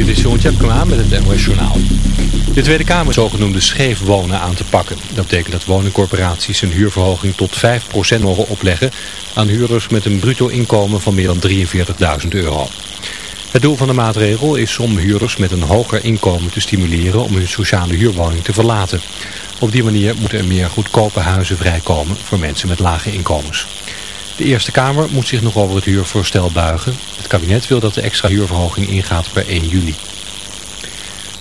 Dit is Jeroen Tjepkema met het NOS Journaal. De Tweede Kamer zogenoemde scheef wonen aan te pakken. Dat betekent dat woningcorporaties een huurverhoging tot 5% mogen opleggen aan huurders met een bruto inkomen van meer dan 43.000 euro. Het doel van de maatregel is om huurders met een hoger inkomen te stimuleren om hun sociale huurwoning te verlaten. Op die manier moeten er meer goedkope huizen vrijkomen voor mensen met lage inkomens. De Eerste Kamer moet zich nog over het huurvoorstel buigen. Het kabinet wil dat de extra huurverhoging ingaat per 1 juli.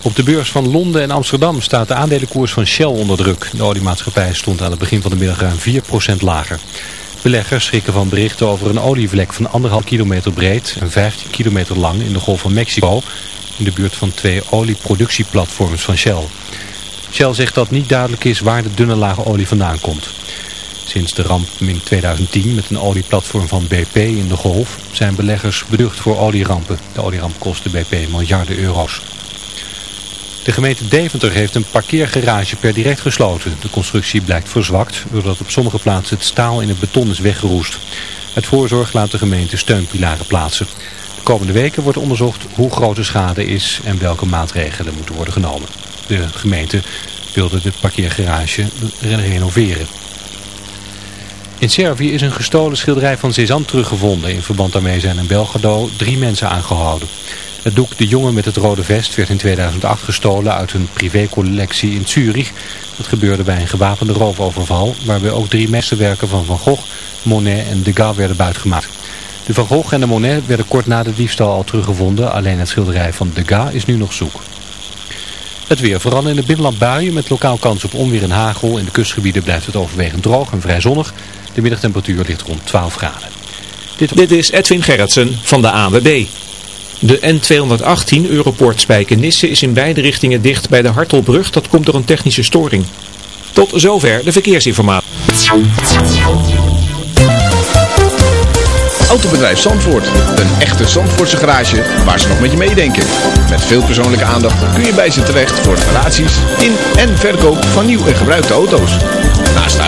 Op de beurs van Londen en Amsterdam staat de aandelenkoers van Shell onder druk. De oliemaatschappij stond aan het begin van de middag ruim 4% lager. Beleggers schrikken van berichten over een olievlek van 1,5 kilometer breed en 15 kilometer lang in de Golf van Mexico... in de buurt van twee olieproductieplatforms van Shell. Shell zegt dat niet duidelijk is waar de dunne lage olie vandaan komt. Sinds de ramp in 2010 met een olieplatform van BP in de Golf zijn beleggers beducht voor olierampen. De olieramp kostte BP miljarden euro's. De gemeente Deventer heeft een parkeergarage per direct gesloten. De constructie blijkt verzwakt doordat op sommige plaatsen het staal in het beton is weggeroest. Het voorzorg laat de gemeente steunpilaren plaatsen. De komende weken wordt onderzocht hoe groot de schade is en welke maatregelen moeten worden genomen. De gemeente wilde de parkeergarage renoveren. In Servië is een gestolen schilderij van Cézanne teruggevonden. In verband daarmee zijn in Belgrado drie mensen aangehouden. Het doek De Jongen met het Rode Vest werd in 2008 gestolen uit een privécollectie in Zurich. Dat gebeurde bij een gewapende roofoverval, waarbij ook drie mesterwerken van Van Gogh, Monet en Degas werden buitgemaakt. De Van Gogh en de Monet werden kort na de diefstal al teruggevonden, alleen het schilderij van Degas is nu nog zoek. Het weer, vooral in het binnenland buien met lokaal kans op onweer en hagel. In de kustgebieden blijft het overwegend droog en vrij zonnig. De middagtemperatuur ligt rond 12 graden. Dit, Dit is Edwin Gerritsen van de ANWB. De N218 Europoort Spijkenisse is in beide richtingen dicht bij de Hartelbrug. Dat komt door een technische storing. Tot zover de verkeersinformatie. Autobedrijf Zandvoort. Een echte Zandvoortse garage waar ze nog met je meedenken. Met veel persoonlijke aandacht kun je bij ze terecht voor reparaties in en verkoop van nieuw en gebruikte auto's.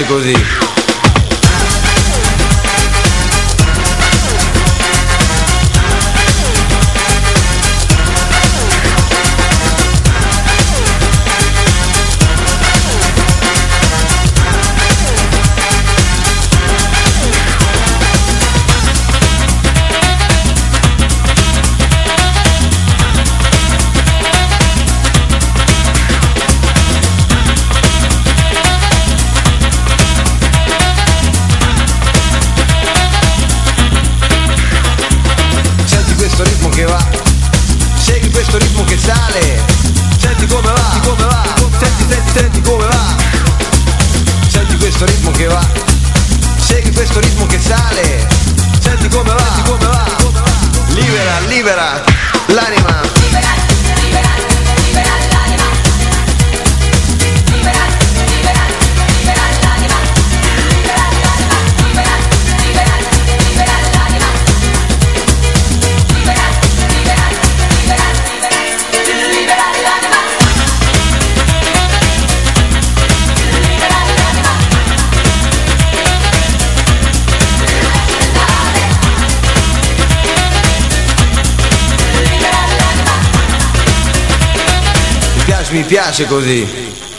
piace così. Mi piace così.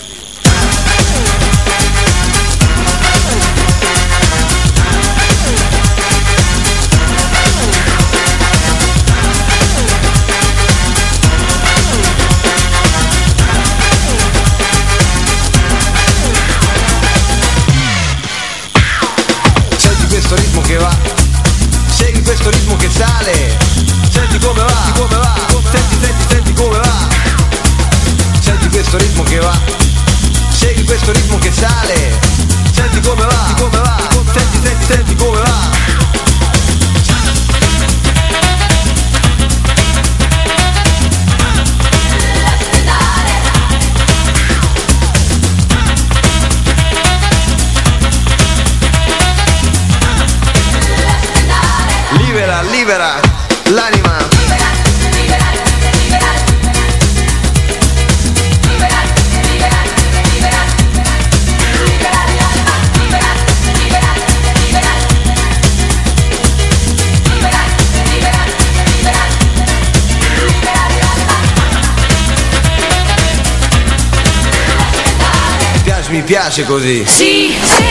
piace così. Sì, sì.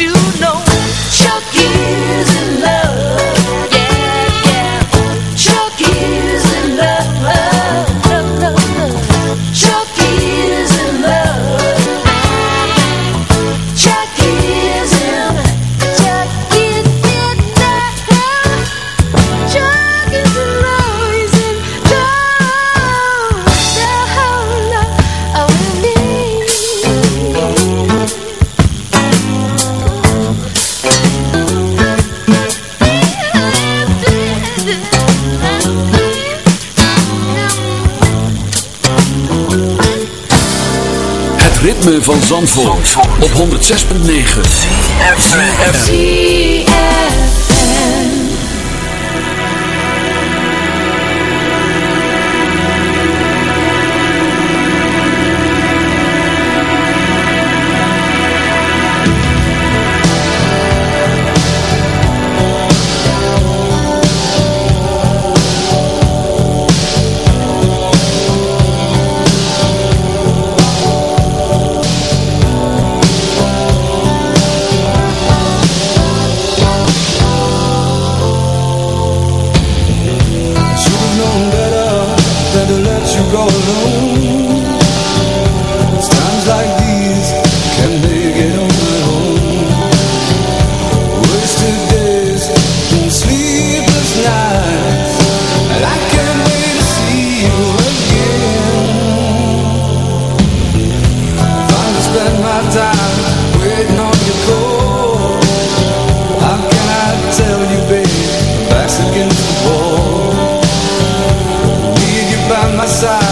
you know Zandvoort, op 106.9 Chucky's my side.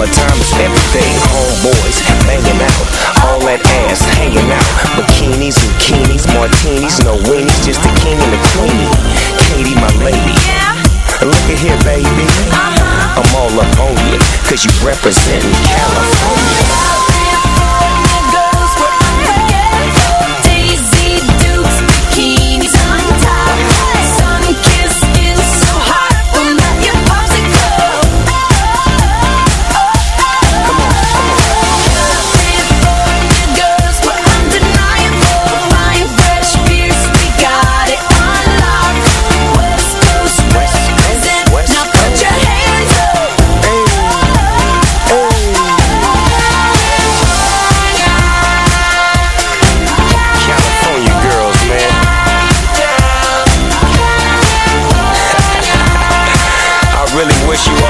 my time is everything. Homeboys banging out, all that ass hanging out. Bikinis, bikinis, martinis, no weenies, just the king and the queenie. Katy, my lady. Yeah. Look at here, baby. Uh -huh. I'm all up on you, cause you representing California. she wants.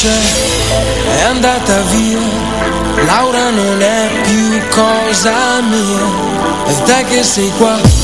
luce è andata via, Laura non è più cosa mia, e te che sei qua.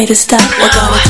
Me to stop? We're gonna